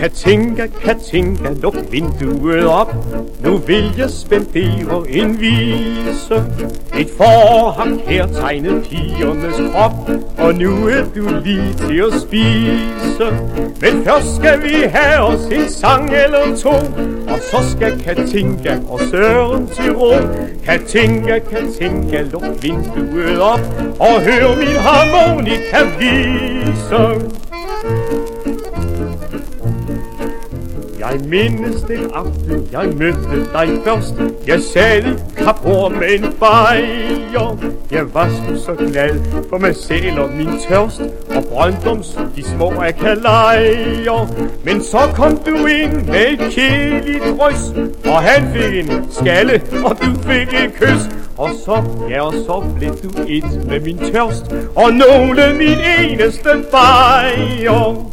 Katinka, Katinka, luk vinduet op. Nu vil jeg spendere en vise. Et forhang her tegnet pigernes krop, og nu er du lige til at spise. Men først skal vi have os en sang eller to, og så skal Katinka og Søren til ro. Katinka, Katinka, luk vinduet op, og hør min harmonika vise. Jeg mindes den aften, jeg mødte dig først. Jeg sad i kapor med en bajer. Jeg var sgu så glad for mig selv og min tørst. Og brøndums de små akalejer. Men så kom du ind med et kedeligt drøs. Og han fik en skalle, og du fik et kys. Og så, ja, og så blev du et med min tørst. Og nogle min eneste bajer.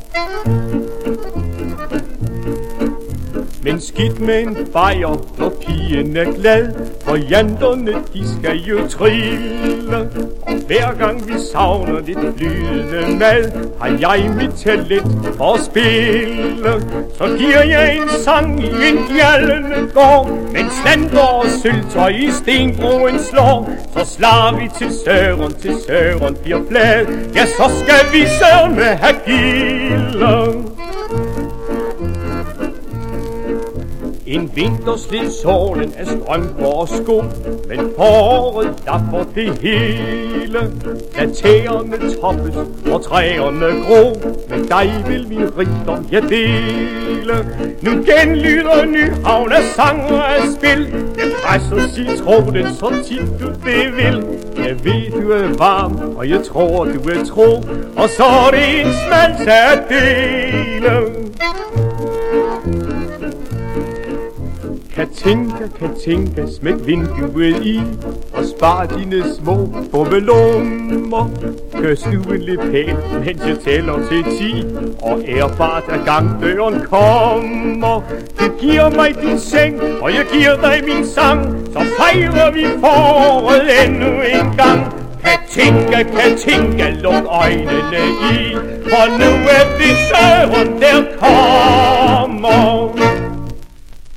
Men skidt med en bajer, når pigen er glad, for janterne, de skal jo trille. Og hver gang vi savner lidt flydende mad, har jeg mit talent for at spille. Så giver jeg en sang i en gjaldende gård, mens landgår og sølvtøj i stenbroen slår. Så slår vi til søren, til søren bliver flad, ja så skal vi sørme have gilder. En vinterslid solen af strømper og sko, men foråret dapper det hele. Da tæerne toppes og træerne grå, med dig vil min rigdom jeg dele. Nu genlyder Nyhavn af sang og af spil, jeg presser citronen så tit du det vil. Jeg ved du er varm, og jeg tror du er tro, og så er det en smalt at dele. Katinka, Katinka, smæk vinduet i Og spar dine små bummelummer Kør stuen lidt pænt, mens jeg tæller til ti Og ærbart er gang døren kommer. Du giver mig din seng, og jeg giver dig min sang. Så fejrer vi foråret endnu en gang. Katinka, Katinka, luk øjnene i. For nu er det